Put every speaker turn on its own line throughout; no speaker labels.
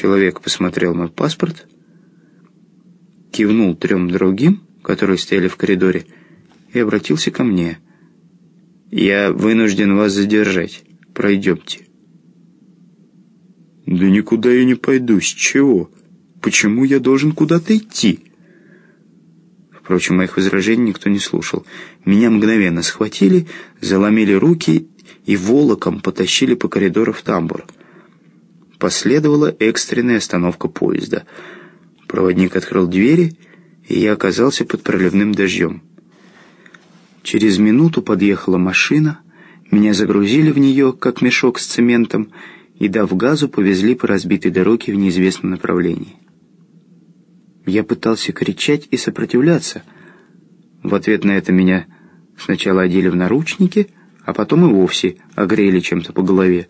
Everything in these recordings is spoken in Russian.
Человек посмотрел мой паспорт, кивнул трем другим, которые стояли в коридоре, и обратился ко мне. «Я вынужден вас задержать. Пройдемте». «Да никуда я не пойду. С чего? Почему я должен куда-то идти?» Впрочем, моих возражений никто не слушал. Меня мгновенно схватили, заломили руки и волоком потащили по коридору в тамбур. Последовала экстренная остановка поезда. Проводник открыл двери, и я оказался под проливным дождем. Через минуту подъехала машина, меня загрузили в нее, как мешок с цементом, и, дав газу, повезли по разбитой дороге в неизвестном направлении. Я пытался кричать и сопротивляться. В ответ на это меня сначала одели в наручники, а потом и вовсе огрели чем-то по голове.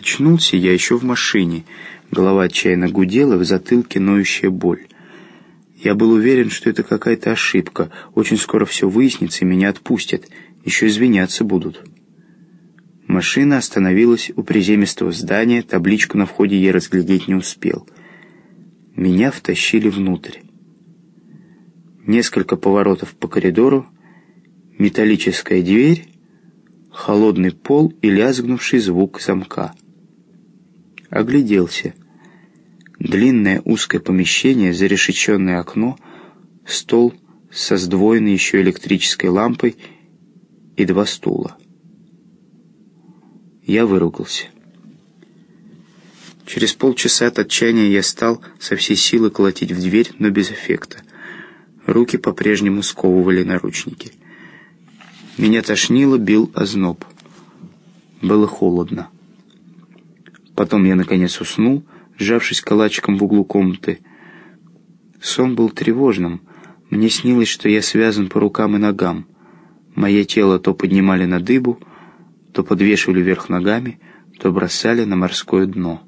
Очнулся я еще в машине. Голова отчаянно гудела, в затылке ноющая боль. Я был уверен, что это какая-то ошибка. Очень скоро все выяснится, и меня отпустят. Еще извиняться будут. Машина остановилась у приземистого здания, табличку на входе я разглядеть не успел — меня втащили внутрь. Несколько поворотов по коридору, металлическая дверь, холодный пол и лязгнувший звук замка. Огляделся. Длинное узкое помещение, зарешеченное окно, стол со сдвоенной еще электрической лампой и два стула. Я выругался. Через полчаса от отчаяния я стал со всей силы колотить в дверь, но без эффекта. Руки по-прежнему сковывали наручники. Меня тошнило, бил озноб. Было холодно. Потом я, наконец, уснул, сжавшись калачиком в углу комнаты. Сон был тревожным. Мне снилось, что я связан по рукам и ногам. Мое тело то поднимали на дыбу, то подвешивали вверх ногами, то бросали на морское дно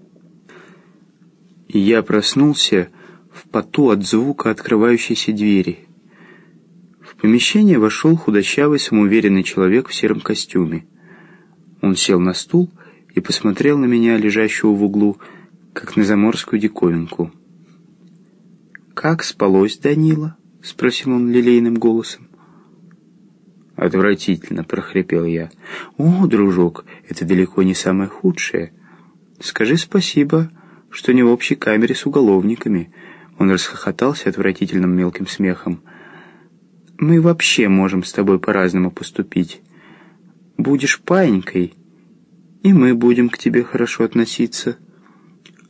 и я проснулся в поту от звука открывающейся двери. В помещение вошел худощавый, самоуверенный человек в сером костюме. Он сел на стул и посмотрел на меня, лежащего в углу, как на заморскую диковинку. «Как спалось, Данила?» — спросил он лилейным голосом. «Отвратительно», — прохрипел я. «О, дружок, это далеко не самое худшее. Скажи спасибо, что не в общей камере с уголовниками. Он расхохотался отвратительным мелким смехом. Мы вообще можем с тобой по-разному поступить. Будешь паинькой, и мы будем к тебе хорошо относиться.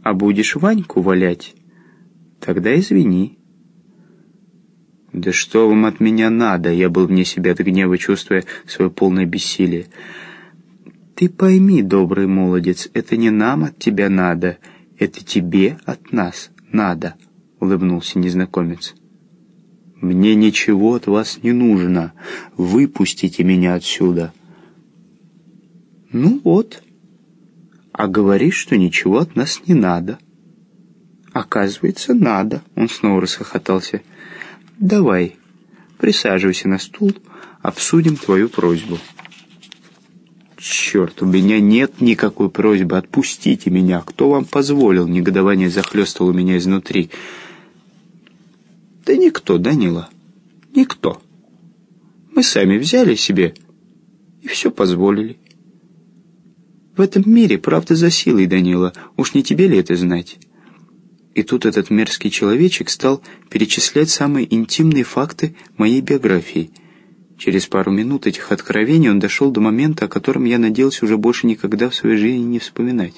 А будешь Ваньку валять, тогда извини. «Да что вам от меня надо?» Я был вне себя от гнева, чувствуя свое полное бессилие. «Ты пойми, добрый молодец, это не нам от тебя надо, «Это тебе от нас надо», — улыбнулся незнакомец. «Мне ничего от вас не нужно. Выпустите меня отсюда». «Ну вот. А говоришь, что ничего от нас не надо». «Оказывается, надо», — он снова расхохотался. «Давай, присаживайся на стул, обсудим твою просьбу». «Черт, у меня нет никакой просьбы, отпустите меня! Кто вам позволил?» Негодование захлестывало меня изнутри. «Да никто, Данила, никто. Мы сами взяли себе и все позволили. В этом мире правда за силой, Данила, уж не тебе ли это знать?» И тут этот мерзкий человечек стал перечислять самые интимные факты моей биографии – Через пару минут этих откровений он дошел до момента, о котором я надеялся уже больше никогда в своей жизни не вспоминать.